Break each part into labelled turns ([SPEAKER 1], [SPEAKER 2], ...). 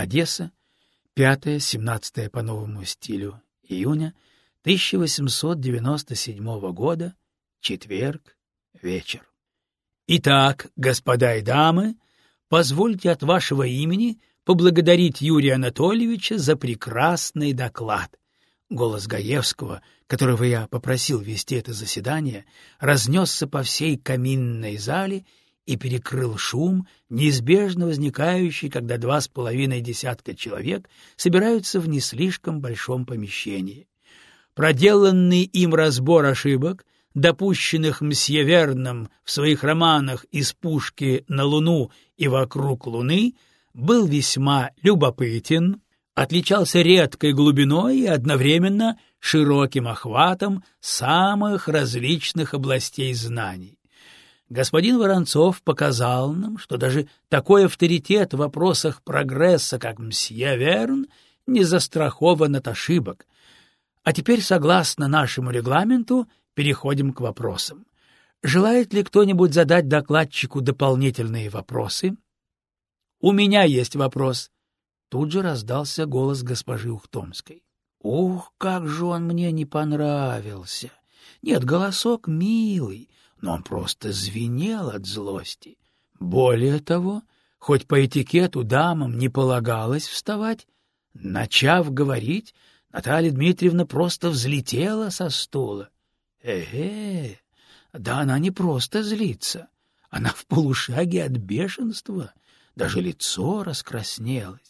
[SPEAKER 1] Одесса, 5-17 по новому стилю июня 1897 года, четверг, вечер. Итак, господа и дамы, позвольте от вашего имени поблагодарить Юрия Анатольевича за прекрасный доклад. Голос Гаевского, которого я попросил вести это заседание, разнесся по всей каминной зале и перекрыл шум, неизбежно возникающий, когда два с половиной десятка человек собираются в не слишком большом помещении. Проделанный им разбор ошибок, допущенных мсье Верном в своих романах «Из пушки на Луну» и «Вокруг Луны», был весьма любопытен, отличался редкой глубиной и одновременно широким охватом самых различных областей знаний. Господин Воронцов показал нам, что даже такой авторитет в вопросах прогресса, как мсье Верн, не застрахован от ошибок. А теперь, согласно нашему регламенту, переходим к вопросам. Желает ли кто-нибудь задать докладчику дополнительные вопросы? — У меня есть вопрос. Тут же раздался голос госпожи Ухтомской. — Ух, как же он мне не понравился! Нет, голосок милый, но он просто звенел от злости. Более того, хоть по этикету дамам не полагалось вставать, начав говорить, Наталья Дмитриевна просто взлетела со стула. Э-э, да она не просто злится, она в полушаге от бешенства, даже лицо раскраснелось.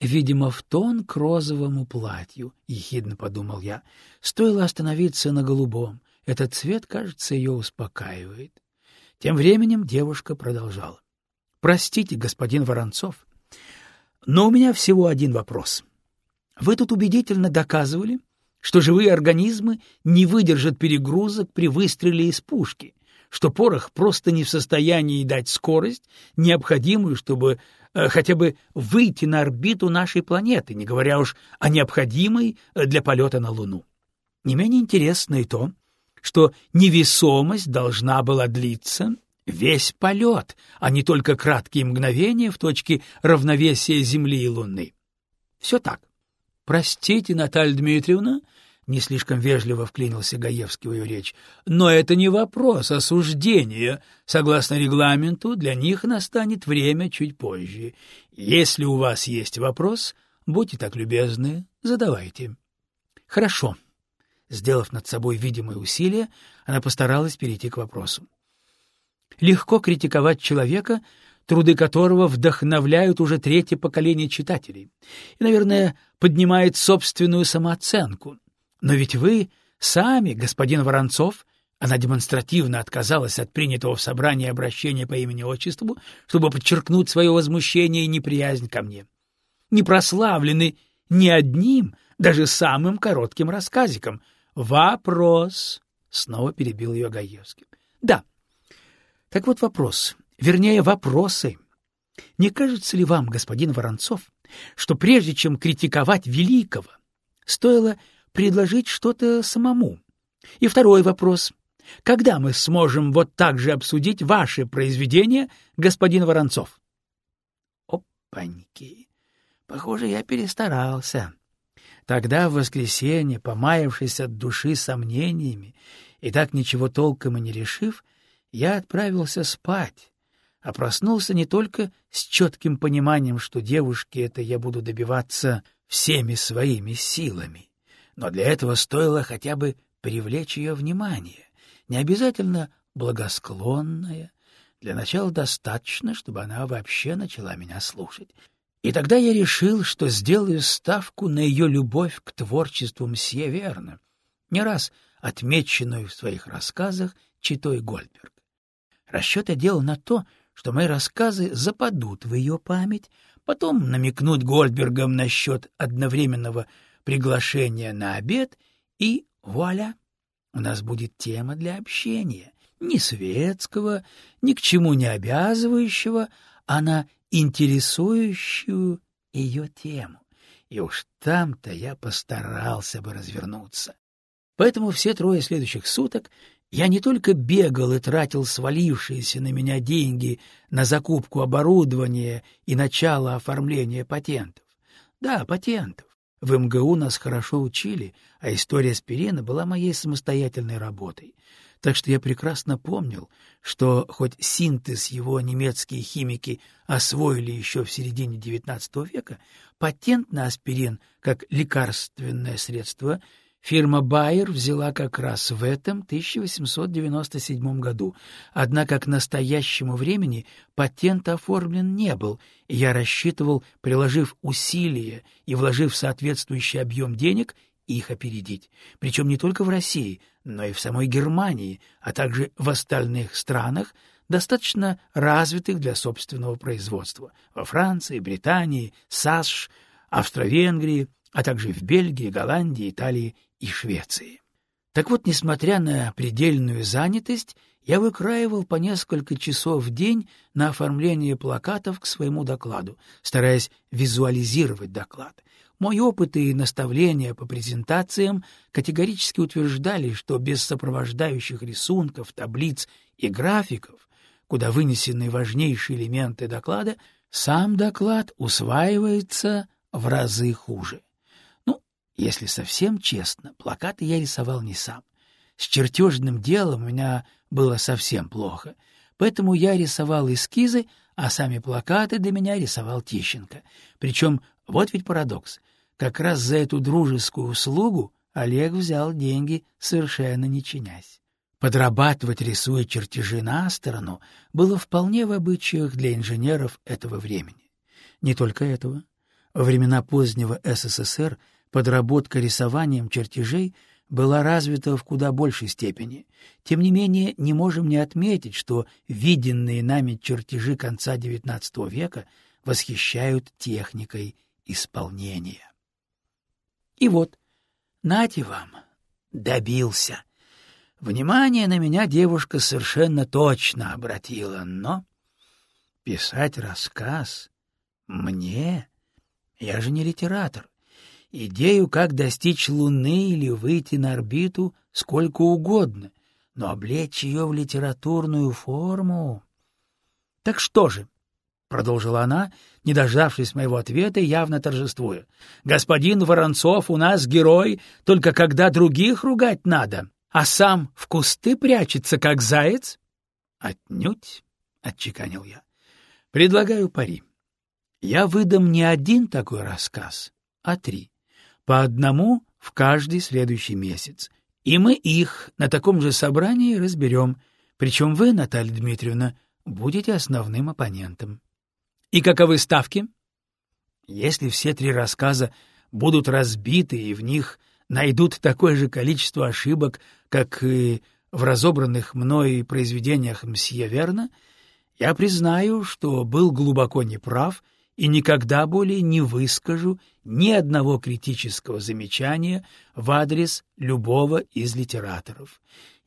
[SPEAKER 1] Видимо, в тон к розовому платью, — ехидно подумал я, — стоило остановиться на голубом, этот цвет, кажется, ее успокаивает. Тем временем девушка продолжала. — Простите, господин Воронцов, но у меня всего один вопрос. Вы тут убедительно доказывали, что живые организмы не выдержат перегрузок при выстреле из пушки, что порох просто не в состоянии дать скорость, необходимую, чтобы э, хотя бы выйти на орбиту нашей планеты, не говоря уж о необходимой э, для полета на Луну. Не менее интересно и то, что невесомость должна была длиться весь полет, а не только краткие мгновения в точке равновесия Земли и Луны. Все так. Простите, Наталья Дмитриевна, не слишком вежливо вклинился Гаевский в ее речь, но это не вопрос осуждения. Согласно регламенту, для них настанет время чуть позже. Если у вас есть вопрос, будьте так любезны, задавайте. Хорошо. Сделав над собой видимое усилие, она постаралась перейти к вопросу. Легко критиковать человека, труды которого вдохновляют уже третье поколение читателей, и, наверное, поднимает собственную самооценку. Но ведь вы сами, господин Воронцов, она демонстративно отказалась от принятого в собрании обращения по имени-отчеству, чтобы подчеркнуть свое возмущение и неприязнь ко мне. Не прославлены ни одним, даже самым коротким рассказиком — Вопрос, снова перебил ее Гаевский. Да. Так вот вопрос, вернее, вопросы. Не кажется ли вам, господин Воронцов, что прежде чем критиковать великого, стоило предложить что-то самому? И второй вопрос. Когда мы сможем вот так же обсудить ваше произведение, господин Воронцов? Опаньки! Похоже, я перестарался. Тогда, в воскресенье, помаявшись от души сомнениями и так ничего толком и не решив, я отправился спать, а проснулся не только с четким пониманием, что девушке это я буду добиваться всеми своими силами, но для этого стоило хотя бы привлечь ее внимание, не обязательно благосклонное, для начала достаточно, чтобы она вообще начала меня слушать. И тогда я решил, что сделаю ставку на ее любовь к творчеству мсье Верна, не раз отмеченную в своих рассказах читой Гольдберг. Расчет я делал на то, что мои рассказы западут в ее память, потом намекнуть Гольдбергам насчет одновременного приглашения на обед, и вуаля, у нас будет тема для общения, ни светского, ни к чему не обязывающего, а на интересующую ее тему. И уж там-то я постарался бы развернуться. Поэтому все трое следующих суток я не только бегал и тратил свалившиеся на меня деньги на закупку оборудования и начало оформления патентов, Да, патентов. В МГУ нас хорошо учили, а история аспирина была моей самостоятельной работой. Так что я прекрасно помнил, что хоть синтез его немецкие химики освоили еще в середине XIX века, патент на аспирин как лекарственное средство фирма Байер взяла как раз в этом 1897 году, однако к настоящему времени патент оформлен не был, и я рассчитывал, приложив усилия и вложив соответствующий объем денег, их опередить, причем не только в России, но и в самой Германии, а также в остальных странах, достаточно развитых для собственного производства, во Франции, Британии, САСШ, Австро-Венгрии, а также в Бельгии, Голландии, Италии и Швеции. Так вот, несмотря на предельную занятость, я выкраивал по несколько часов в день на оформление плакатов к своему докладу, стараясь визуализировать доклад. Мой опыт и наставления по презентациям категорически утверждали, что без сопровождающих рисунков, таблиц и графиков, куда вынесены важнейшие элементы доклада, сам доклад усваивается в разы хуже. Если совсем честно, плакаты я рисовал не сам. С чертежным делом у меня было совсем плохо, поэтому я рисовал эскизы, а сами плакаты для меня рисовал Тищенко. Причем, вот ведь парадокс, как раз за эту дружескую услугу Олег взял деньги, совершенно не чинясь. Подрабатывать, рисуя чертежи на сторону, было вполне в обычаях для инженеров этого времени. Не только этого. Во времена позднего СССР подработка рисованием чертежей была развита в куда большей степени. Тем не менее, не можем не отметить, что виденные нами чертежи конца XIX века восхищают техникой исполнения. И вот, нате вам, добился. Внимание на меня девушка совершенно точно обратила, но писать рассказ мне? Я же не литератор. Идею, как достичь Луны или выйти на орбиту, сколько угодно, но облечь ее в литературную форму... — Так что же? — продолжила она, не дождавшись моего ответа, явно торжествуя. — Господин Воронцов у нас герой, только когда других ругать надо, а сам в кусты прячется, как заяц? — Отнюдь, — отчеканил я. — Предлагаю пари. Я выдам не один такой рассказ, а три по одному в каждый следующий месяц. И мы их на таком же собрании разберем, причем вы, Наталья Дмитриевна, будете основным оппонентом. И каковы ставки? Если все три рассказа будут разбиты и в них найдут такое же количество ошибок, как и в разобранных мной произведениях мсье Верна, я признаю, что был глубоко неправ и никогда более не выскажу ни одного критического замечания в адрес любого из литераторов.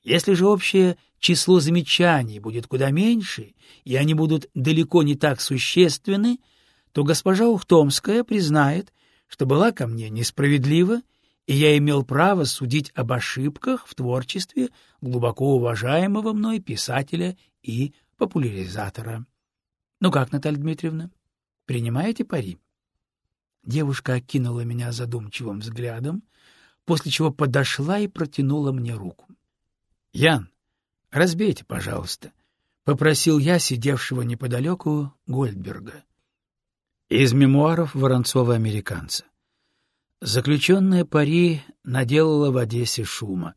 [SPEAKER 1] Если же общее число замечаний будет куда меньше, и они будут далеко не так существенны, то госпожа Ухтомская признает, что была ко мне несправедлива, и я имел право судить об ошибках в творчестве глубоко уважаемого мной писателя и популяризатора. Ну как, Наталья Дмитриевна? Принимаете пари? Девушка окинула меня задумчивым взглядом, после чего подошла и протянула мне руку. — Ян, разбейте, пожалуйста, — попросил я сидевшего неподалеку Гольдберга. Из мемуаров Воронцова-американца. Заключенная пари наделала в Одессе шума.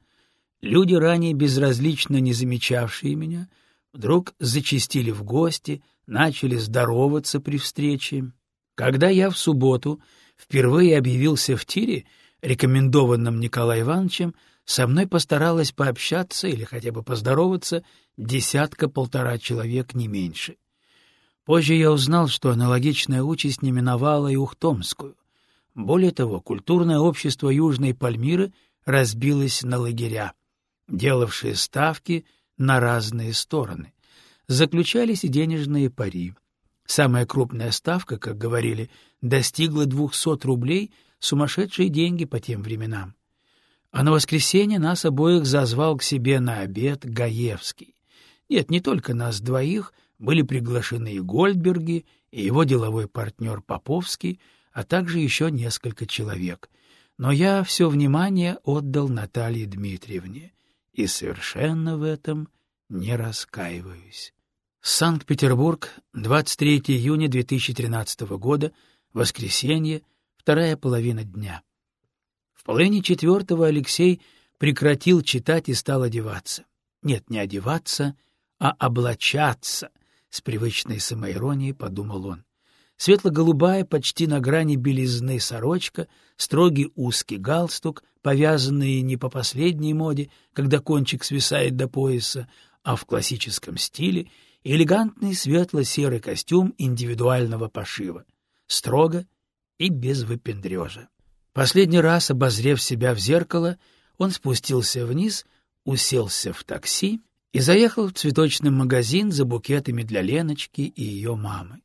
[SPEAKER 1] Люди, ранее безразлично не замечавшие меня, вдруг зачастили в гости — начали здороваться при встрече. Когда я в субботу впервые объявился в тире, рекомендованном Николаем Ивановичем, со мной постаралась пообщаться или хотя бы поздороваться десятка-полтора человек, не меньше. Позже я узнал, что аналогичная участь не миновала и Ухтомскую. Более того, культурное общество Южной Пальмиры разбилось на лагеря, делавшие ставки на разные стороны заключались и денежные пари. Самая крупная ставка, как говорили, достигла 200 рублей, сумасшедшие деньги по тем временам. А на воскресенье нас обоих зазвал к себе на обед Гаевский. Нет, не только нас двоих, были приглашены и Гольдберги, и его деловой партнер Поповский, а также еще несколько человек. Но я все внимание отдал Наталье Дмитриевне и совершенно в этом не раскаиваюсь. Санкт-Петербург, 23 июня 2013 года, воскресенье, вторая половина дня. Половине четвертого Алексей прекратил читать и стал одеваться. Нет, не одеваться, а облачаться, с привычной самоиронией подумал он. Светло-голубая, почти на грани белизны сорочка, строгий узкий галстук, повязанный не по последней моде, когда кончик свисает до пояса, а в классическом стиле, элегантный светло-серый костюм индивидуального пошива. Строго и без выпендрежа. Последний раз, обозрев себя в зеркало, он спустился вниз, уселся в такси и заехал в цветочный магазин за букетами для Леночки и ее мамы.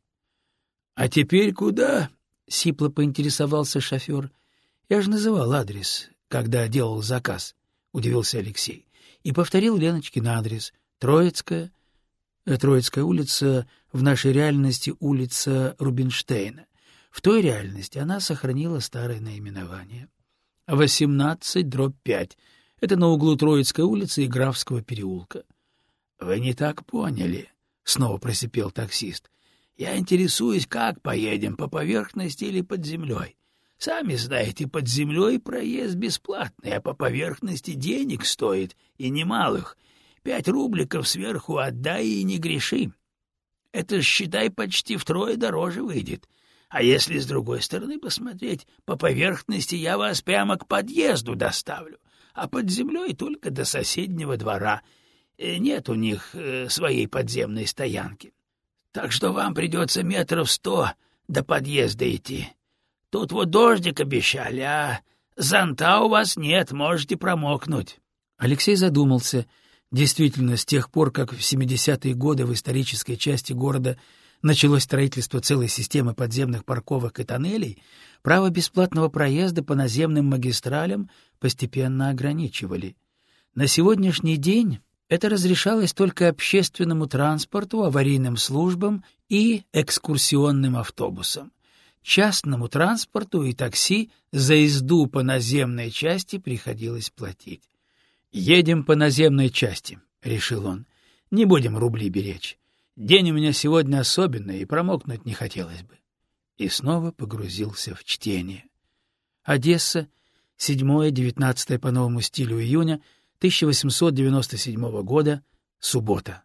[SPEAKER 1] — А теперь куда? — сипло поинтересовался шофер. — Я же называл адрес, когда делал заказ, — удивился Алексей, и повторил Леночкин адрес — Троицкая, э, Троицкая улица, в нашей реальности улица Рубинштейна. В той реальности она сохранила старое наименование. 18 дробь 5. Это на углу Троицкой улицы и Графского переулка. — Вы не так поняли, — снова просипел таксист. — Я интересуюсь, как поедем, по поверхности или под землей. Сами знаете, под землей проезд бесплатный, а по поверхности денег стоит, и немалых. Пять рубликов сверху отдай и не греши. Это, считай, почти втрое дороже выйдет. — а если с другой стороны посмотреть, по поверхности я вас прямо к подъезду доставлю, а под землей только до соседнего двора. Э, нет у них э, своей подземной стоянки. Так что вам придется метров сто до подъезда идти. Тут вот дождик обещали, а зонта у вас нет, можете промокнуть. Алексей задумался. Действительно, с тех пор, как в 70-е годы в исторической части города началось строительство целой системы подземных парковок и тоннелей, право бесплатного проезда по наземным магистралям постепенно ограничивали. На сегодняшний день это разрешалось только общественному транспорту, аварийным службам и экскурсионным автобусам. Частному транспорту и такси за езду по наземной части приходилось платить. «Едем по наземной части», — решил он. «Не будем рубли беречь. День у меня сегодня особенный, и промокнуть не хотелось бы. И снова погрузился в чтение. Одесса, 7-19 по новому стилю июня 1897 года, суббота.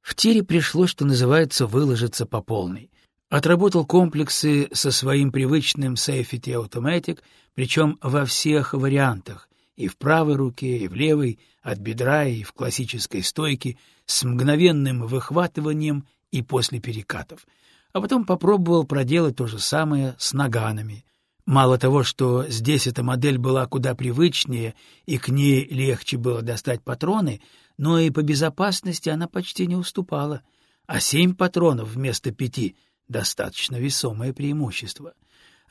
[SPEAKER 1] В тире пришлось, что называется, выложиться по полной. Отработал комплексы со своим привычным Safety Automatic, причем во всех вариантах, и в правой руке, и в левой, от бедра и в классической стойке, с мгновенным выхватыванием и после перекатов. А потом попробовал проделать то же самое с наганами. Мало того, что здесь эта модель была куда привычнее и к ней легче было достать патроны, но и по безопасности она почти не уступала. А семь патронов вместо пяти — достаточно весомое преимущество.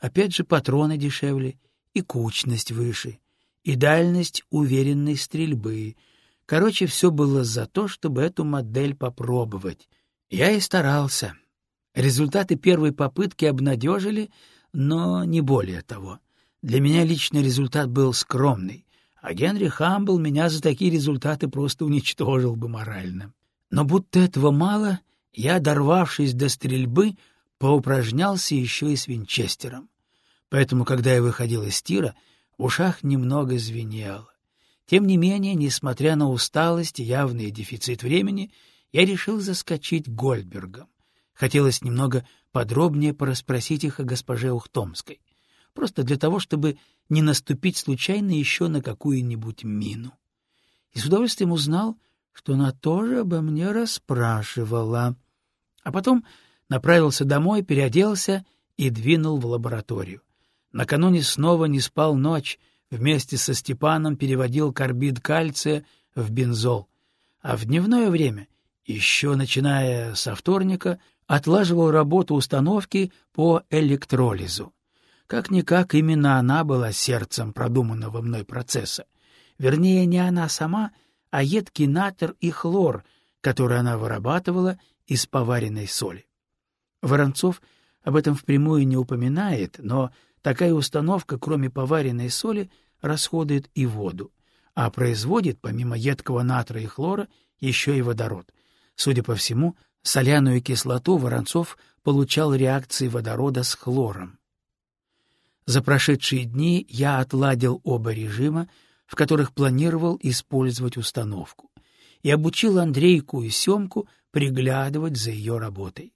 [SPEAKER 1] Опять же, патроны дешевле и кучность выше — и дальность уверенной стрельбы. Короче, все было за то, чтобы эту модель попробовать. Я и старался. Результаты первой попытки обнадежили, но не более того. Для меня личный результат был скромный, а Генри Хамбл меня за такие результаты просто уничтожил бы морально. Но будто этого мало, я, дорвавшись до стрельбы, поупражнялся еще и с винчестером. Поэтому, когда я выходил из тира, ушах немного звенело. Тем не менее, несмотря на усталость и явный дефицит времени, я решил заскочить Гольдбергом. Хотелось немного подробнее порасспросить их о госпоже Ухтомской, просто для того, чтобы не наступить случайно еще на какую-нибудь мину. И с удовольствием узнал, что она тоже обо мне расспрашивала. А потом направился домой, переоделся и двинул в лабораторию. Накануне снова не спал ночь, вместе со Степаном переводил карбид кальция в бензол. А в дневное время, еще начиная со вторника, отлаживал работу установки по электролизу. Как-никак именно она была сердцем продуманного мной процесса. Вернее, не она сама, а едкий натр и хлор, который она вырабатывала из поваренной соли. Воронцов — об этом впрямую не упоминает, но такая установка, кроме поваренной соли, расходует и воду, а производит, помимо едкого натрия и хлора, еще и водород. Судя по всему, соляную кислоту Воронцов получал реакции водорода с хлором. За прошедшие дни я отладил оба режима, в которых планировал использовать установку, и обучил Андрейку и Семку приглядывать за ее работой.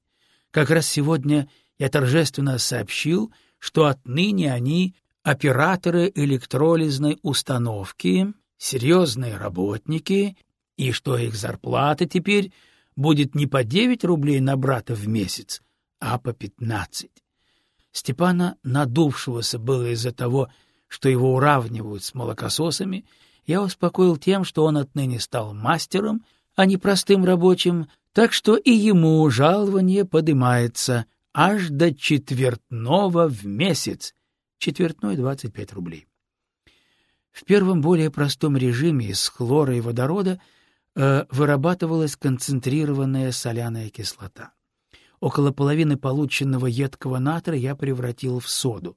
[SPEAKER 1] Как раз сегодня я торжественно сообщил, что отныне они операторы электролизной установки, серьезные работники, и что их зарплата теперь будет не по 9 рублей на брата в месяц, а по 15. Степана, надувшегося было из-за того, что его уравнивают с молокососами, я успокоил тем, что он отныне стал мастером, а не простым рабочим, так что и ему жалование подымается аж до четвертного в месяц, четвертной — 25 рублей. В первом более простом режиме из хлора и водорода э, вырабатывалась концентрированная соляная кислота. Около половины полученного едкого натрия я превратил в соду.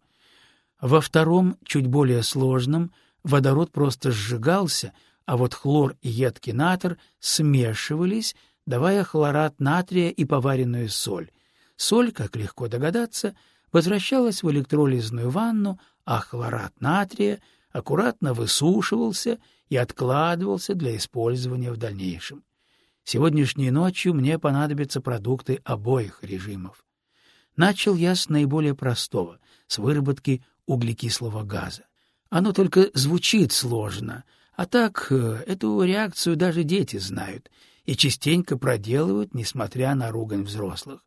[SPEAKER 1] Во втором, чуть более сложном, водород просто сжигался, а вот хлор и едкий натр смешивались, давая хлорат натрия и поваренную соль. Соль, как легко догадаться, возвращалась в электролизную ванну, а хлорат натрия аккуратно высушивался и откладывался для использования в дальнейшем. Сегодняшней ночью мне понадобятся продукты обоих режимов. Начал я с наиболее простого, с выработки углекислого газа. Оно только звучит сложно, а так э, эту реакцию даже дети знают и частенько проделывают, несмотря на ругань взрослых.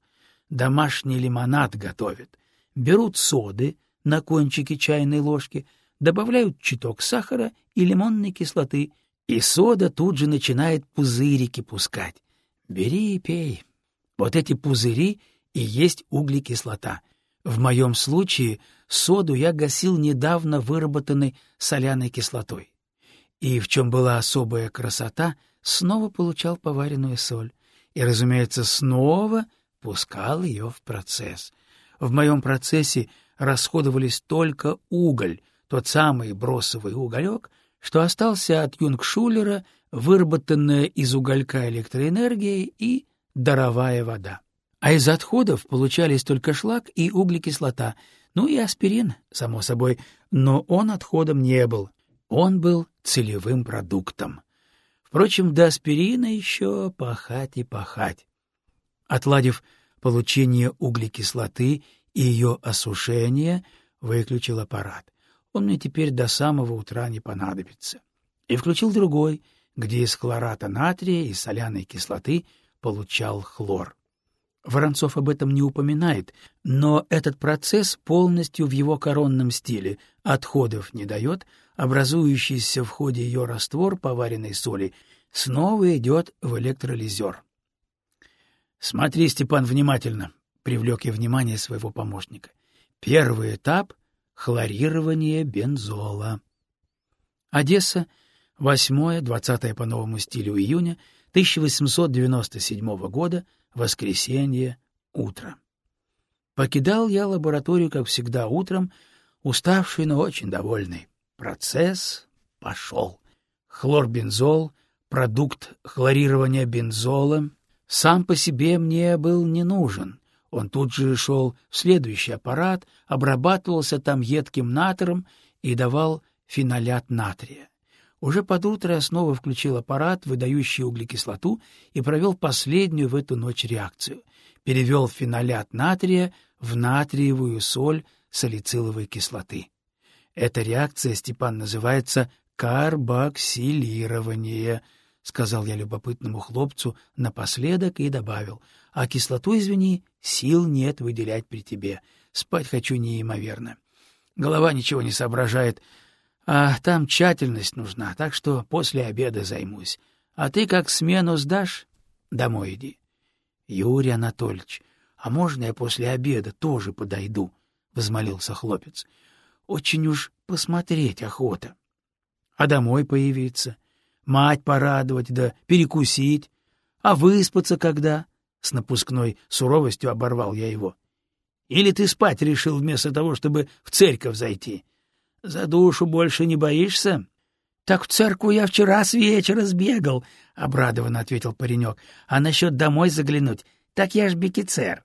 [SPEAKER 1] Домашний лимонад готовят. Берут соды на кончике чайной ложки, добавляют чуток сахара и лимонной кислоты — и сода тут же начинает пузырики пускать. Бери и пей. Вот эти пузыри и есть углекислота. В моем случае соду я гасил недавно выработанной соляной кислотой. И в чем была особая красота, снова получал поваренную соль. И, разумеется, снова пускал ее в процесс. В моем процессе расходовались только уголь, тот самый бросовый уголек — что остался от Юнгшулера выработанная из уголька электроэнергия и даровая вода. А из отходов получались только шлак и углекислота, ну и аспирин, само собой, но он отходом не был, он был целевым продуктом. Впрочем, до аспирина еще пахать и пахать. Отладив получение углекислоты и ее осушение, выключил аппарат он мне теперь до самого утра не понадобится. И включил другой, где из хлората натрия и соляной кислоты получал хлор. Воронцов об этом не упоминает, но этот процесс полностью в его коронном стиле, отходов не дает, образующийся в ходе ее раствор поваренной соли снова идет в электролизер. — Смотри, Степан, внимательно, — привлек я внимание своего помощника. Первый этап — хлорирование бензола. Одесса, 8-20 по новому стилю июня 1897 года, воскресенье, утро. Покидал я лабораторию, как всегда, утром, уставший, но очень довольный. Процесс пошел. Хлорбензол, продукт хлорирования бензола, сам по себе мне был не нужен — он тут же шел в следующий аппарат, обрабатывался там едким натром и давал фенолят натрия. Уже под утро я снова включил аппарат, выдающий углекислоту, и провел последнюю в эту ночь реакцию. Перевел фенолят натрия в натриевую соль салициловой кислоты. Эта реакция, Степан, называется карбоксилирование, — сказал я любопытному хлопцу напоследок и добавил. — А кислоту, извини, Сил нет выделять при тебе. Спать хочу неимоверно. Голова ничего не соображает, а там тщательность нужна, так что после обеда займусь. А ты как смену сдашь, домой иди. — Юрий Анатольевич, а можно я после обеда тоже подойду? — возмолился хлопец. — Очень уж посмотреть охота. А домой появиться, мать порадовать да перекусить. А выспаться когда? — с напускной суровостью оборвал я его. Или ты спать решил вместо того, чтобы в церковь зайти? За душу больше не боишься? — Так в церковь я вчера с вечера сбегал, — обрадованно ответил паренек. — А насчет домой заглянуть? Так я ж бекицер.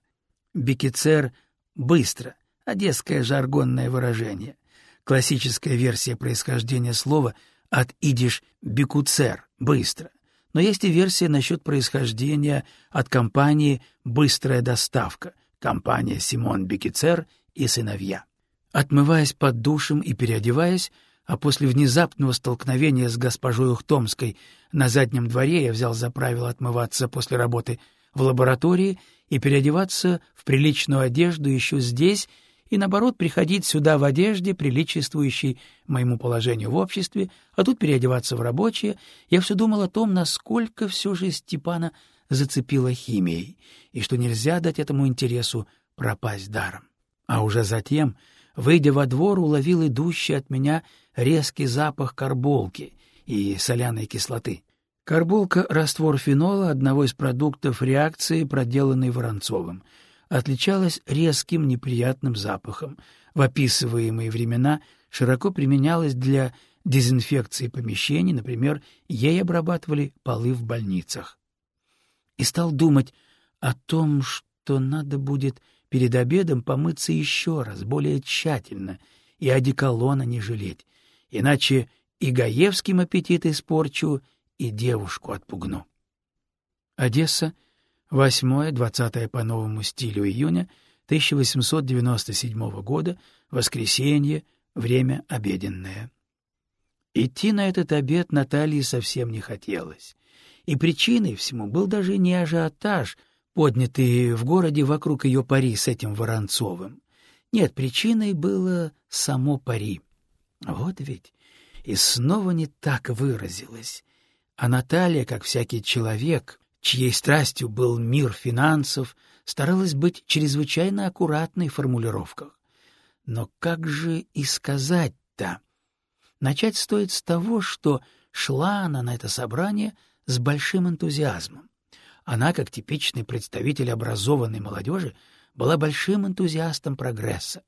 [SPEAKER 1] Бекицер — быстро, одесское жаргонное выражение. Классическая версия происхождения слова от идиш «бекуцер» — быстро. Но есть и версия насчет происхождения от компании «Быстрая доставка», компания «Симон Бекицер» и сыновья. Отмываясь под душем и переодеваясь, а после внезапного столкновения с госпожой Ухтомской на заднем дворе я взял за правило отмываться после работы в лаборатории и переодеваться в приличную одежду еще здесь и, наоборот, приходить сюда в одежде, приличествующей моему положению в обществе, а тут переодеваться в рабочее, я все думал о том, насколько все же Степана зацепила химией, и что нельзя дать этому интересу пропасть даром. А уже затем, выйдя во двор, уловил идущий от меня резкий запах карболки и соляной кислоты. Карболка — раствор фенола, одного из продуктов реакции, проделанной Воронцовым — отличалась резким неприятным запахом. В описываемые времена широко применялась для дезинфекции помещений, например, ей обрабатывали полы в больницах. И стал думать о том, что надо будет перед обедом помыться еще раз, более тщательно, и одеколона не жалеть, иначе и Гаевским аппетит испорчу, и девушку отпугну. Одесса — 8-20 по новому стилю июня 1897 года, воскресенье, время обеденное. Идти на этот обед Наталье совсем не хотелось. И причиной всему был даже не ажиотаж, поднятый в городе вокруг ее пари с этим Воронцовым. Нет, причиной было само пари. Вот ведь и снова не так выразилась. А Наталья, как всякий человек, чьей страстью был мир финансов, старалась быть чрезвычайно аккуратной в формулировках. Но как же и сказать-то? Начать стоит с того, что шла она на это собрание с большим энтузиазмом. Она, как типичный представитель образованной молодежи, была большим энтузиастом прогресса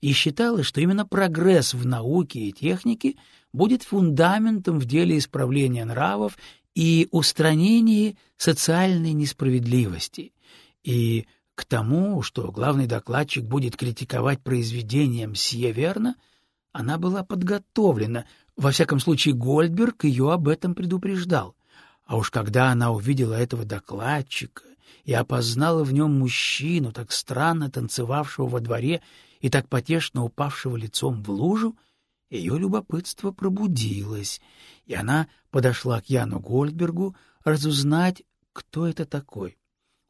[SPEAKER 1] и считала, что именно прогресс в науке и технике будет фундаментом в деле исправления нравов и устранении социальной несправедливости, и к тому, что главный докладчик будет критиковать произведение Мсье Верна, она была подготовлена, во всяком случае Гольдберг ее об этом предупреждал. А уж когда она увидела этого докладчика и опознала в нем мужчину, так странно танцевавшего во дворе и так потешно упавшего лицом в лужу, ее любопытство пробудилось, и она подошла к Яну Гольдбергу разузнать, кто это такой.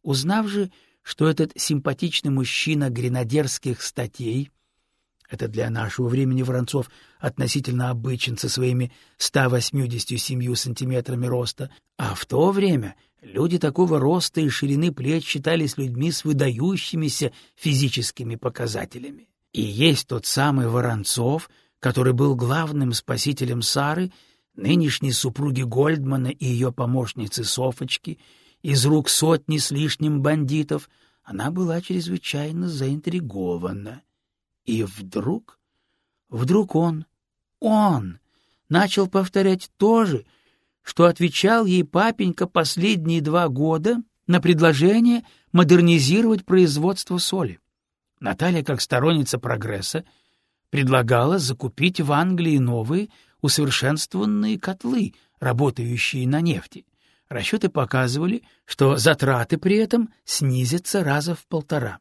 [SPEAKER 1] Узнав же, что этот симпатичный мужчина гренадерских статей, это для нашего времени Воронцов относительно обычен со своими 187 сантиметрами роста, а в то время люди такого роста и ширины плеч считались людьми с выдающимися физическими показателями. И есть тот самый Воронцов — который был главным спасителем Сары, нынешней супруги Гольдмана и ее помощницы Софочки, из рук сотни с лишним бандитов, она была чрезвычайно заинтригована. И вдруг, вдруг он, он, начал повторять то же, что отвечал ей папенька последние два года на предложение модернизировать производство соли. Наталья, как сторонница прогресса, предлагала закупить в Англии новые усовершенствованные котлы, работающие на нефти. Расчеты показывали, что затраты при этом снизятся раза в полтора.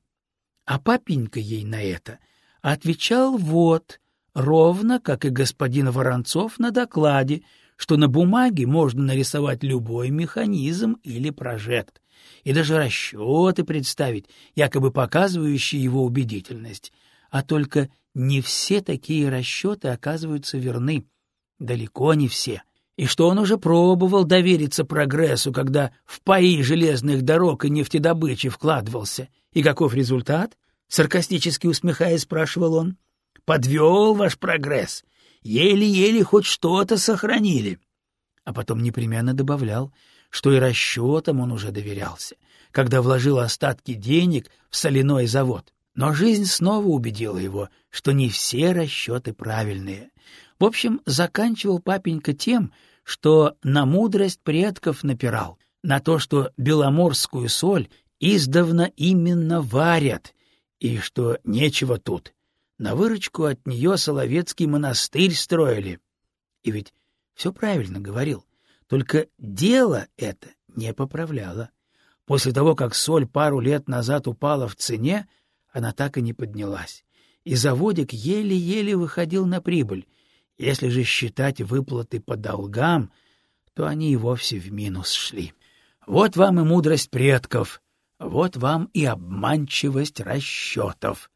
[SPEAKER 1] А папенька ей на это отвечал вот, ровно как и господин Воронцов на докладе, что на бумаге можно нарисовать любой механизм или прожект, и даже расчеты представить, якобы показывающие его убедительность, а только не все такие расчеты оказываются верны, далеко не все, и что он уже пробовал довериться прогрессу, когда в паи железных дорог и нефтедобычи вкладывался. И каков результат? Саркастически усмехаясь, спрашивал он. Подвел ваш прогресс. Еле-еле хоть что-то сохранили. А потом непременно добавлял, что и расчетам он уже доверялся, когда вложил остатки денег в соляной завод. Но жизнь снова убедила его, что не все расчеты правильные. В общем, заканчивал папенька тем, что на мудрость предков напирал, на то, что беломорскую соль издавна именно варят, и что нечего тут. На выручку от нее Соловецкий монастырь строили. И ведь все правильно говорил, только дело это не поправляло. После того, как соль пару лет назад упала в цене, она так и не поднялась, и заводик еле-еле выходил на прибыль. Если же считать выплаты по долгам, то они и вовсе в минус шли. Вот вам и мудрость предков, вот вам и обманчивость расчетов.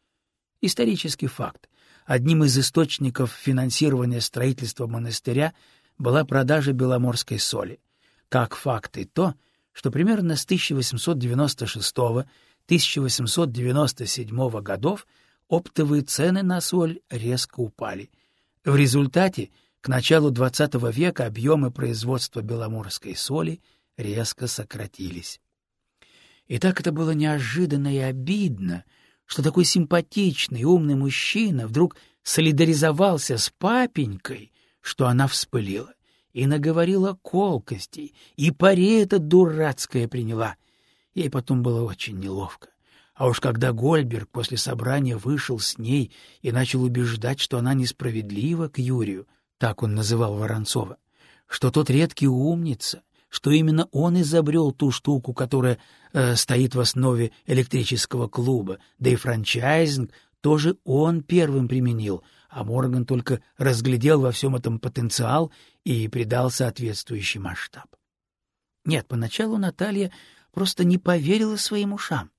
[SPEAKER 1] Исторический факт. Одним из источников финансирования строительства монастыря была продажа беломорской соли. Как факт и то, что примерно с 1896-1897 годов оптовые цены на соль резко упали. В результате к началу XX века объемы производства беломорской соли резко сократились. И так это было неожиданно и обидно, что такой симпатичный умный мужчина вдруг солидаризовался с папенькой, что она вспылила и наговорила колкостей, и пари эта дурацкая приняла. Ей потом было очень неловко. А уж когда Гольберг после собрания вышел с ней и начал убеждать, что она несправедлива к Юрию, так он называл Воронцова, что тот редкий умница, что именно он изобрел ту штуку, которая э, стоит в основе электрического клуба, да и франчайзинг тоже он первым применил, а Морган только разглядел во всем этом потенциал и придал соответствующий масштаб. Нет, поначалу Наталья просто не поверила своим ушам,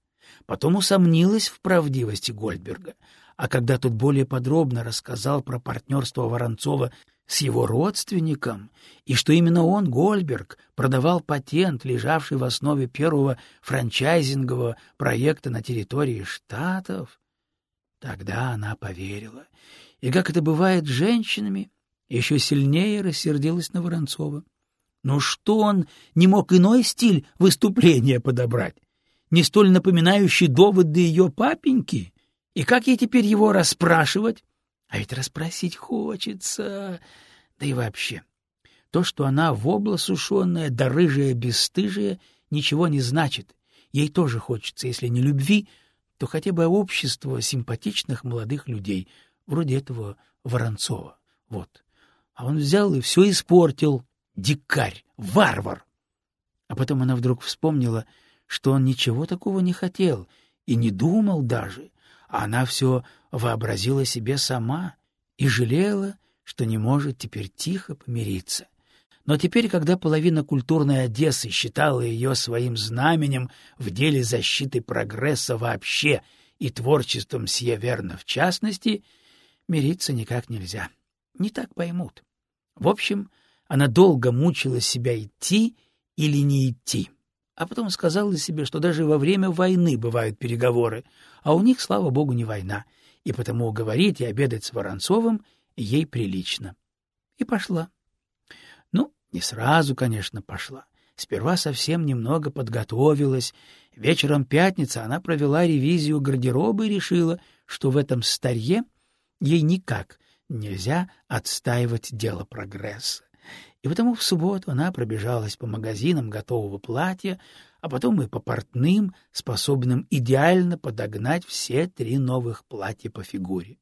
[SPEAKER 1] потом усомнилась в правдивости Гольдберга, а когда тот более подробно рассказал про партнерство Воронцова с его родственником, и что именно он, Гольберг, продавал патент, лежавший в основе первого франчайзингового проекта на территории Штатов, тогда она поверила. И, как это бывает с женщинами, еще сильнее рассердилась на Воронцова. Но что он не мог иной стиль выступления подобрать, не столь напоминающий доводы ее папеньки? И как ей теперь его расспрашивать? А ведь расспросить хочется. Да и вообще, то, что она вобла сушеная, да рыжая бесстыжая, ничего не значит. Ей тоже хочется, если не любви, то хотя бы общества симпатичных молодых людей, вроде этого Воронцова. Вот. А он взял и все испортил. Дикарь, варвар. А потом она вдруг вспомнила, что он ничего такого не хотел и не думал даже, а она все вообразила себе сама и жалела, что не может теперь тихо помириться. Но теперь, когда половина культурной Одессы считала ее своим знаменем в деле защиты прогресса вообще и творчеством сие верно в частности, мириться никак нельзя. Не так поймут. В общем, она долго мучила себя идти или не идти а потом сказала себе, что даже во время войны бывают переговоры, а у них, слава богу, не война, и потому говорить и обедать с Воронцовым ей прилично. И пошла. Ну, не сразу, конечно, пошла. Сперва совсем немного подготовилась. Вечером пятницы она провела ревизию гардероба и решила, что в этом старье ей никак нельзя отстаивать дело прогресса. И потому в субботу она пробежалась по магазинам готового платья, а потом и по портным, способным идеально подогнать все три новых платья по фигуре.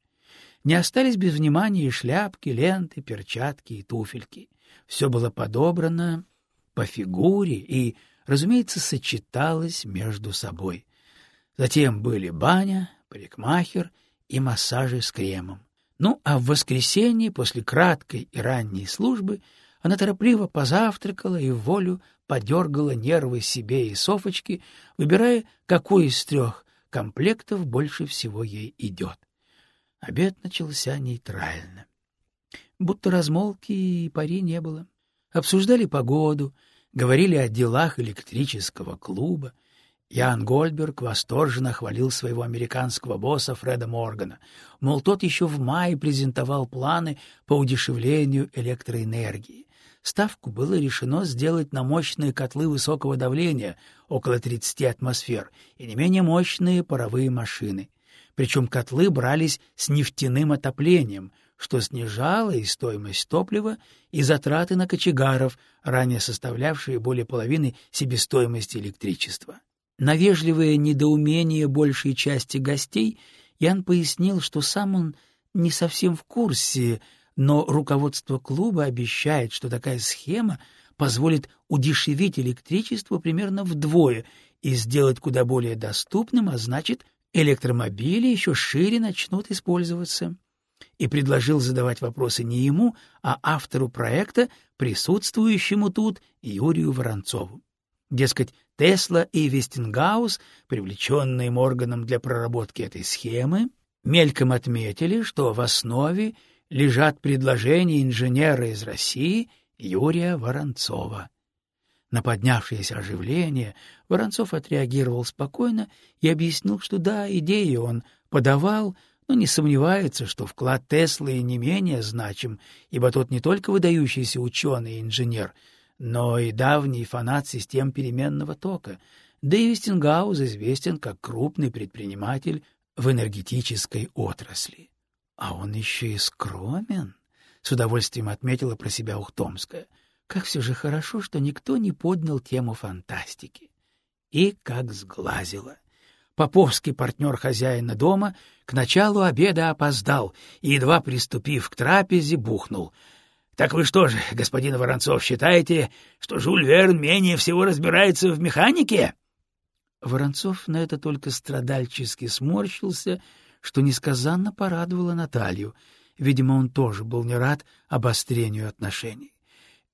[SPEAKER 1] Не остались без внимания и шляпки, ленты, перчатки и туфельки. Все было подобрано по фигуре и, разумеется, сочеталось между собой. Затем были баня, парикмахер и массажи с кремом. Ну, а в воскресенье, после краткой и ранней службы, она торопливо позавтракала и волю подергала нервы себе и Софочке, выбирая, какой из трех комплектов больше всего ей идет. Обед начался нейтрально. Будто размолвки и пари не было. Обсуждали погоду, говорили о делах электрического клуба. Ян Гольдберг восторженно хвалил своего американского босса Фреда Моргана. Мол, тот еще в мае презентовал планы по удешевлению электроэнергии. Ставку было решено сделать на мощные котлы высокого давления, около 30 атмосфер, и не менее мощные паровые машины. причем котлы брались с нефтяным отоплением, что снижало и стоимость топлива, и затраты на кочегаров, ранее составлявшие более половины себестоимости электричества. На вежливое недоумение большей части гостей Ян пояснил, что сам он не совсем в курсе, но руководство клуба обещает, что такая схема позволит удешевить электричество примерно вдвое и сделать куда более доступным, а значит, электромобили еще шире начнут использоваться. И предложил задавать вопросы не ему, а автору проекта, присутствующему тут Юрию Воронцову. Дескать, Тесла и Вестингаус, привлеченные Морганом для проработки этой схемы, мельком отметили, что в основе лежат предложения инженера из России Юрия Воронцова. На поднявшееся оживление Воронцов отреагировал спокойно и объяснил, что да, идею он подавал, но не сомневается, что вклад Теслы не менее значим, ибо тот не только выдающийся ученый и инженер, но и давний фанат систем переменного тока, да и Вестингаус известен как крупный предприниматель в энергетической отрасли. А он еще и скромен, — с удовольствием отметила про себя Ухтомская. Как все же хорошо, что никто не поднял тему фантастики. И как сглазило. Поповский партнер хозяина дома к началу обеда опоздал и, едва приступив к трапезе, бухнул — так вы что же, господин Воронцов, считаете, что Жюль Верн менее всего разбирается в механике? Воронцов на это только страдальчески сморщился, что несказанно порадовало Наталью. Видимо, он тоже был не рад обострению отношений.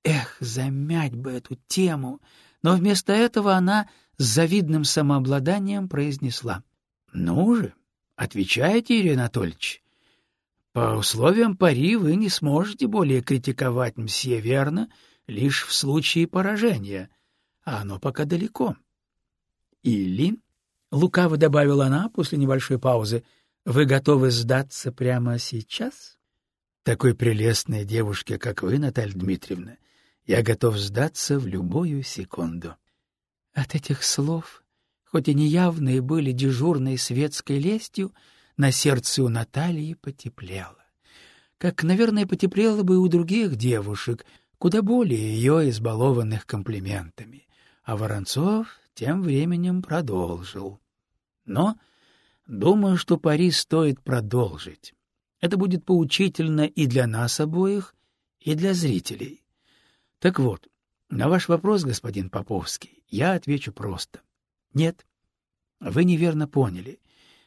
[SPEAKER 1] Эх, замять бы эту тему! Но вместо этого она с завидным самообладанием произнесла. — Ну же, отвечайте, Ирина Анатольевич. По условиям пари вы не сможете более критиковать мсье Верна лишь в случае поражения, а оно пока далеко. Или, — лукаво добавила она после небольшой паузы, — вы готовы сдаться прямо сейчас? Такой прелестной девушке, как вы, Наталья Дмитриевна, я готов сдаться в любую секунду. От этих слов, хоть и неявные были дежурной светской лестью, — на сердце у Натальи потеплело. Как, наверное, потеплело бы и у других девушек, куда более ее избалованных комплиментами. А Воронцов тем временем продолжил. Но думаю, что пари стоит продолжить. Это будет поучительно и для нас обоих, и для зрителей. Так вот, на ваш вопрос, господин Поповский, я отвечу просто. Нет, вы неверно поняли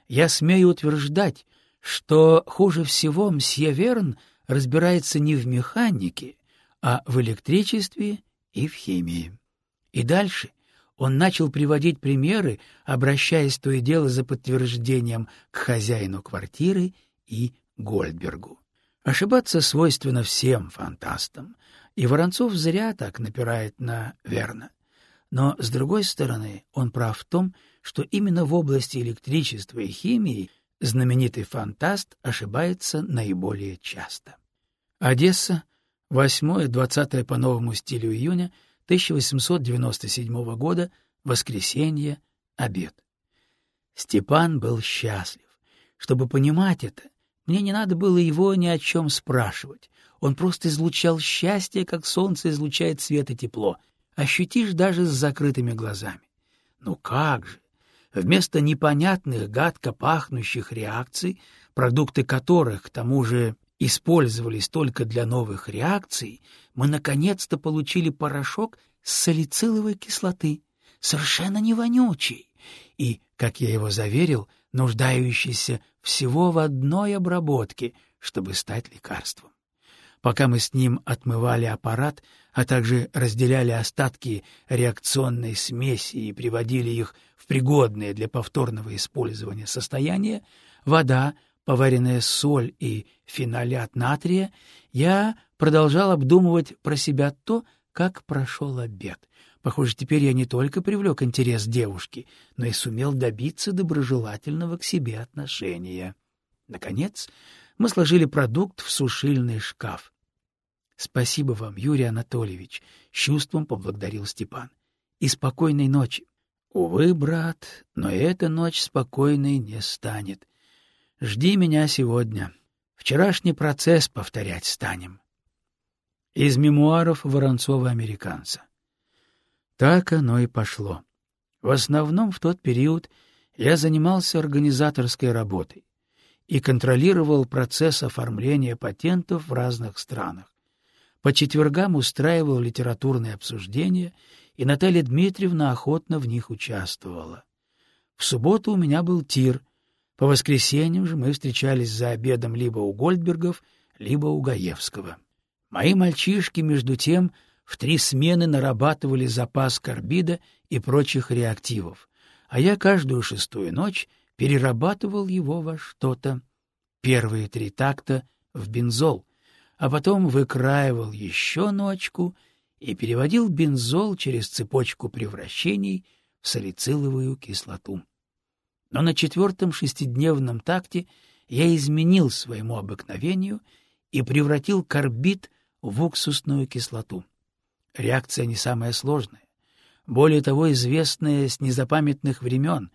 [SPEAKER 1] я смею утверждать, что хуже всего мсье Верн разбирается не в механике, а в электричестве и в химии. И дальше он начал приводить примеры, обращаясь то и дело за подтверждением к хозяину квартиры и Гольдбергу. Ошибаться свойственно всем фантастам, и Воронцов зря так напирает на Верна. Но, с другой стороны, он прав в том, что именно в области электричества и химии знаменитый фантаст ошибается наиболее часто. Одесса, 8-20 по новому стилю июня 1897 года, воскресенье, обед. Степан был счастлив. Чтобы понимать это, мне не надо было его ни о чем спрашивать. Он просто излучал счастье, как солнце излучает свет и тепло. Ощутишь даже с закрытыми глазами. Ну как же! Вместо непонятных, гадко пахнущих реакций, продукты которых, к тому же, использовались только для новых реакций, мы наконец-то получили порошок с салициловой кислоты, совершенно не вонючий и, как я его заверил, нуждающийся всего в одной обработке, чтобы стать лекарством. Пока мы с ним отмывали аппарат, а также разделяли остатки реакционной смеси и приводили их в пригодное для повторного использования состояние, вода, поваренная соль и фенолят натрия, я продолжал обдумывать про себя то, как прошел обед. Похоже, теперь я не только привлек интерес девушки, но и сумел добиться доброжелательного к себе отношения. Наконец, мы сложили продукт в сушильный шкаф. — Спасибо вам, Юрий Анатольевич, — чувством поблагодарил Степан. — И спокойной ночи. — Увы, брат, но эта ночь спокойной не станет. Жди меня сегодня. Вчерашний процесс повторять станем. Из мемуаров Воронцова-американца. Так оно и пошло. В основном в тот период я занимался организаторской работой и контролировал процесс оформления патентов в разных странах. По четвергам устраивал литературные обсуждения, и Наталья Дмитриевна охотно в них участвовала. В субботу у меня был тир, по воскресеньям же мы встречались за обедом либо у Гольдбергов, либо у Гаевского. Мои мальчишки, между тем, в три смены нарабатывали запас карбида и прочих реактивов, а я каждую шестую ночь перерабатывал его во что-то. Первые три такта — в бензол, а потом выкраивал еще ночку и переводил бензол через цепочку превращений в салициловую кислоту. Но на четвертом шестидневном такте я изменил своему обыкновению и превратил карбид в уксусную кислоту. Реакция не самая сложная. Более того, известная с незапамятных времен.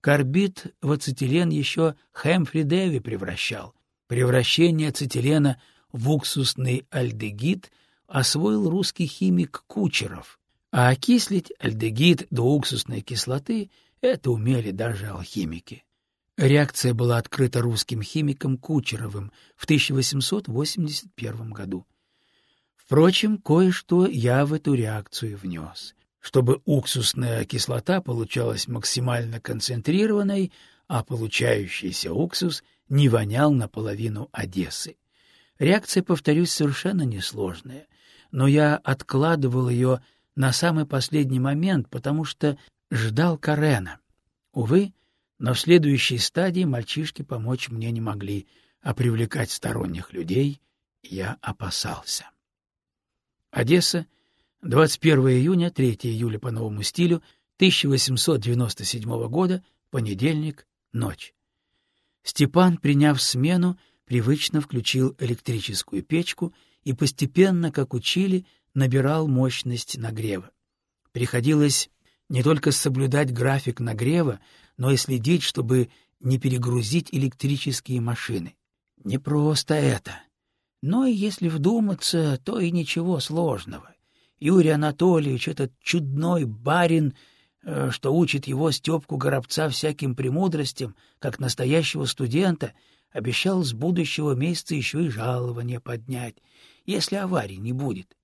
[SPEAKER 1] Карбид в ацетилен еще Хэмфри Дэви превращал. Превращение ацетилена в уксусный альдегид освоил русский химик Кучеров, а окислить альдегид до уксусной кислоты это умели даже алхимики. Реакция была открыта русским химиком Кучеровым в 1881 году. Впрочем, кое-что я в эту реакцию внес. Чтобы уксусная кислота получалась максимально концентрированной, а получающийся уксус не вонял наполовину Одессы. Реакция, повторюсь, совершенно несложная, но я откладывал ее на самый последний момент, потому что ждал Карена. Увы, но в следующей стадии мальчишки помочь мне не могли, а привлекать сторонних людей я опасался. Одесса, 21 июня, 3 июля по новому стилю, 1897 года, понедельник, ночь. Степан, приняв смену, привычно включил электрическую печку и постепенно, как учили, набирал мощность нагрева. Приходилось не только соблюдать график нагрева, но и следить, чтобы не перегрузить электрические машины. Не просто это. Но и если вдуматься, то и ничего сложного. Юрий Анатольевич, этот чудной барин, э, что учит его Степку Горобца всяким премудростям, как настоящего студента, обещал с будущего месяца еще и жалование поднять, если аварии не будет.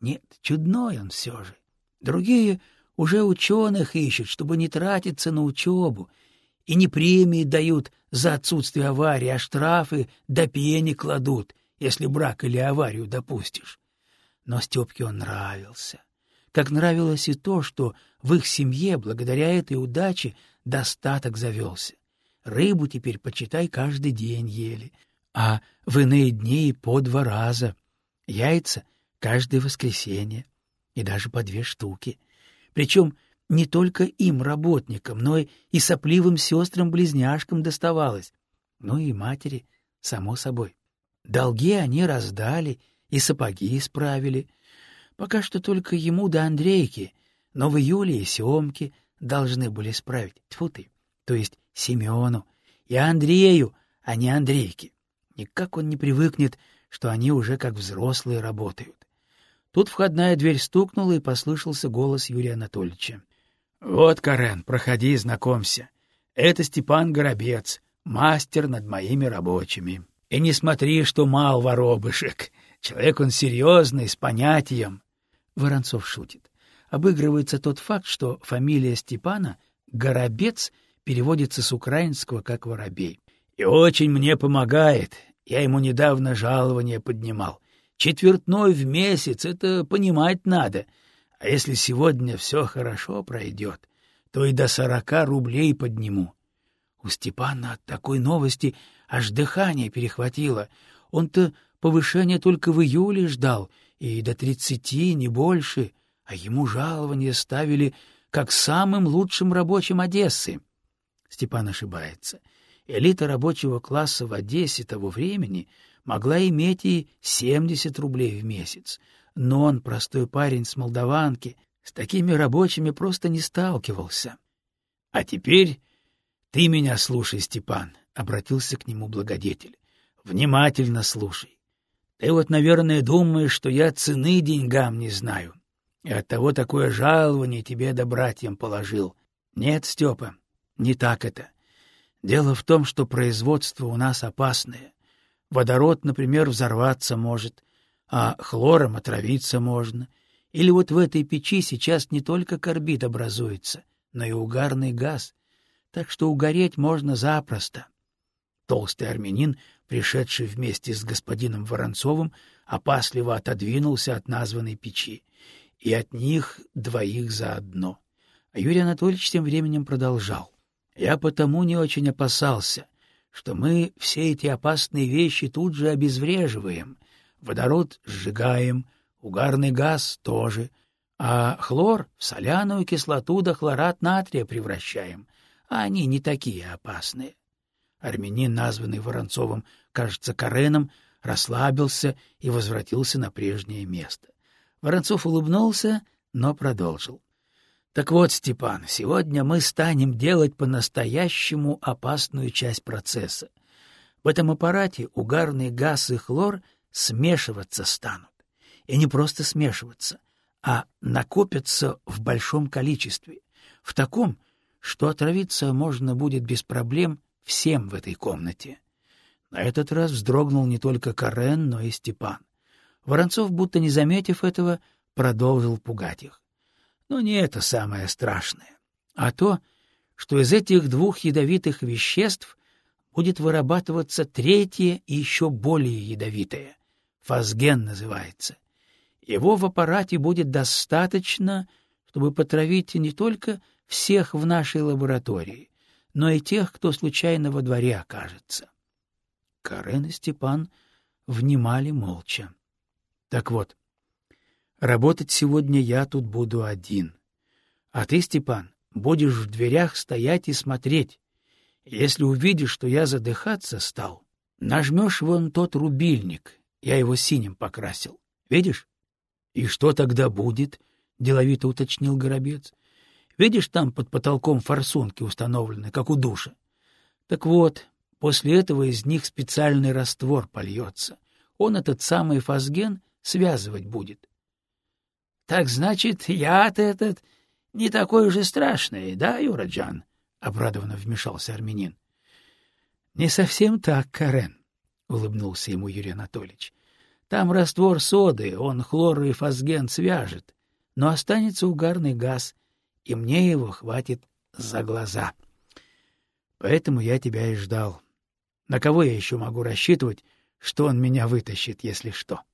[SPEAKER 1] Нет, чудной он все же. Другие уже ученых ищут, чтобы не тратиться на учебу, и не премии дают за отсутствие аварии, а штрафы до пени кладут, если брак или аварию допустишь. Но Степке он нравился. Как нравилось и то, что в их семье, благодаря этой удаче, достаток завелся. Рыбу теперь, почитай, каждый день ели, а в иные дни по два раза. Яйца — каждое воскресенье, и даже по две штуки — причем не только им, работникам, но и сопливым сестрам-близняшкам доставалось, ну и матери, само собой. Долги они раздали и сапоги исправили. Пока что только ему да Андрейке, но в июле и Семке должны были справить. Тьфу ты, то есть Семену и Андрею, а не Андрейке. Никак он не привыкнет, что они уже как взрослые работают. Тут входная дверь стукнула, и послышался голос Юрия Анатольевича. — Вот, Карен, проходи, знакомься. Это Степан Горобец, мастер над моими рабочими. И не смотри, что мал воробышек. Человек он серьезный, с понятием. Воронцов шутит. Обыгрывается тот факт, что фамилия Степана Горобец переводится с украинского как «воробей». И очень мне помогает. Я ему недавно жалование поднимал. Четвертной в месяц — это понимать надо. А если сегодня все хорошо пройдет, то и до сорока рублей подниму. У Степана от такой новости аж дыхание перехватило. Он-то повышение только в июле ждал, и до тридцати, не больше, а ему жалование ставили как самым лучшим рабочим Одессы. Степан ошибается. Элита рабочего класса в Одессе того времени — могла иметь и 70 рублей в месяц. Но он, простой парень с Молдаванки, с такими рабочими просто не сталкивался. А теперь ты меня слушай, Степан. — обратился к нему благодетель. — Внимательно слушай. Ты вот, наверное, думаешь, что я цены деньгам не знаю, и оттого такое жалование тебе да братьям положил. Нет, Степа, не так это. Дело в том, что производство у нас опасное. Водород, например, взорваться может, а хлором отравиться можно. Или вот в этой печи сейчас не только карбид образуется, но и угарный газ, так что угореть можно запросто. Толстый армянин, пришедший вместе с господином Воронцовым, опасливо отодвинулся от названной печи, и от них двоих заодно. А Юрий Анатольевич тем временем продолжал. «Я потому не очень опасался, что мы все эти опасные вещи тут же обезвреживаем. Водород сжигаем, угарный газ тоже, а хлор в соляную кислоту да хлорат натрия превращаем, а они не такие опасные. Армянин, названный Воронцовым, кажется, Кареном, расслабился и возвратился на прежнее место. Воронцов улыбнулся, но продолжил. Так вот, Степан, сегодня мы станем делать по-настоящему опасную часть процесса. В этом аппарате угарный газ и хлор смешиваться станут. И не просто смешиваться, а накопятся в большом количестве. В таком, что отравиться можно будет без проблем всем в этой комнате. На этот раз вздрогнул не только Карен, но и Степан. Воронцов, будто не заметив этого, продолжил пугать их. Но не это самое страшное, а то, что из этих двух ядовитых веществ будет вырабатываться третье и еще более ядовитое. Фазген называется. Его в аппарате будет достаточно, чтобы потравить не только всех в нашей лаборатории, но и тех, кто случайно во дворе окажется. Карен и Степан внимали молча. Так вот, Работать сегодня я тут буду один. А ты, Степан, будешь в дверях стоять и смотреть. Если увидишь, что я задыхаться стал, нажмешь вон тот рубильник, я его синим покрасил. Видишь? — И что тогда будет? — деловито уточнил Горобец. — Видишь, там под потолком форсунки установлены, как у душа. Так вот, после этого из них специальный раствор польется. Он этот самый фазген связывать будет. — Так значит, яд этот не такой уж и страшный, да, Юраджан? — обрадованно вмешался армянин. — Не совсем так, Карен, — улыбнулся ему Юрий Анатольевич. — Там раствор соды, он хлор и фосген свяжет, но останется угарный газ, и мне его хватит за глаза. Поэтому я тебя и ждал. На кого я еще могу рассчитывать, что он меня вытащит, если что? —